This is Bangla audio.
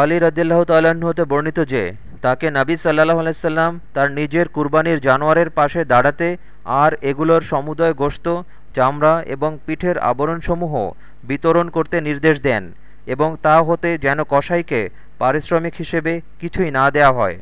আলী রদিল্লাহ তাল্লাহ্ন হতে বর্ণিত যে, তাকে নাবী সাল্লাহ আলাইসাল্লাম তার নিজের কুরবানির জানোয়ারের পাশে দাঁড়াতে আর এগুলোর সমুদয় গোস্ত চামড়া এবং পিঠের আবরণসমূহ বিতরণ করতে নির্দেশ দেন এবং তা হতে যেন কসাইকে পারিশ্রমিক হিসেবে কিছুই না দেয়া হয়।